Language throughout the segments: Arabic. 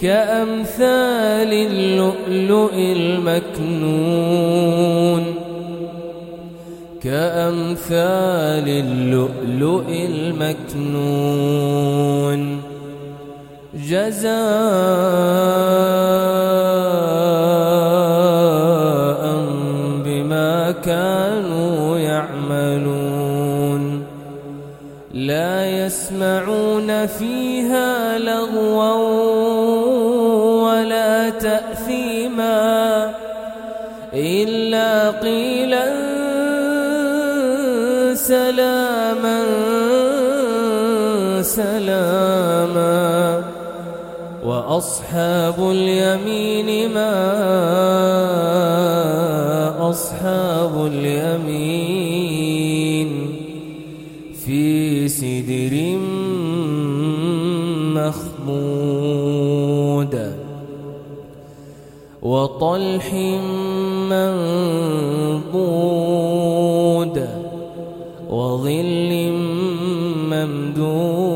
كأمثال اللؤلؤ المكنون. كأمثال اللؤلؤ المكنون. جزاء بما كانوا يعملون. لا يسمعون فيها وأصحاب اليمين ما أصحاب اليمين في سدر مخمود وطلح منضود وظل ممدود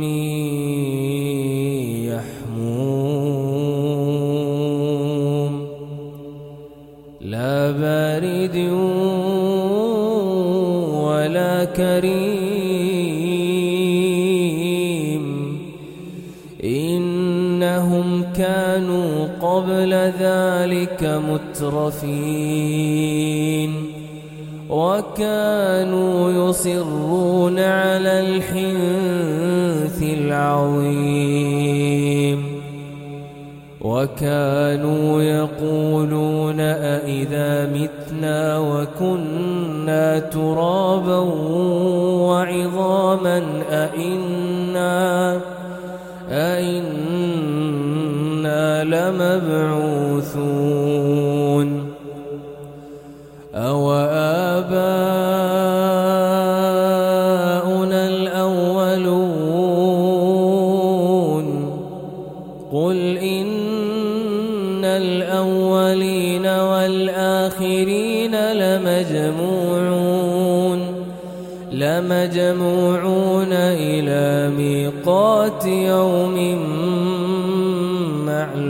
من يحموم. لا بارد ولا كريم. إنهم كانوا قبل ذلك مترفين. وكانوا يصرون على الحنث العظيم. وكانوا يقولون أئذا متنا وكنا ترابا وعظاما أئنا أئنا لمبعوثون. يوم معلوم.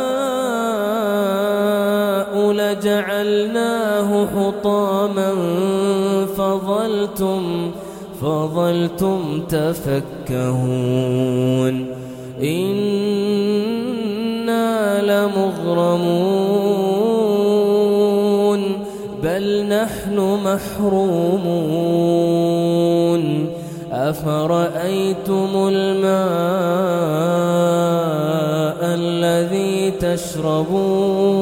فظلتم تفكهون إنا لمغرمون بل نحن محرومون أفرأيتم الماء الذي تشربون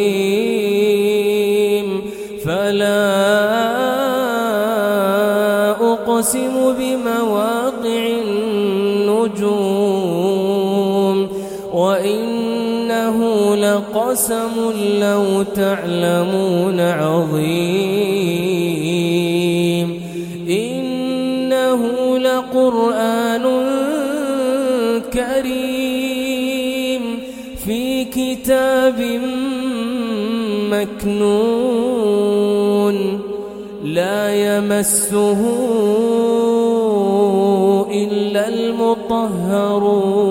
لقسم لو تعلمون عظيم. إنه لقرآن كريم في كتاب مكنون. لا يمسه إلا المطهرون.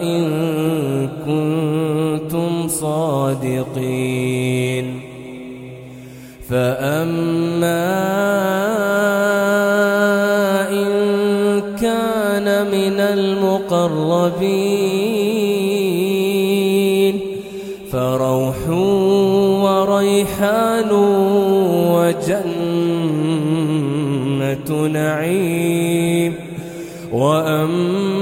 إن كنتم صادقين. فأما إن كان من المقربين فروح وريحان وجنة نعيم وأما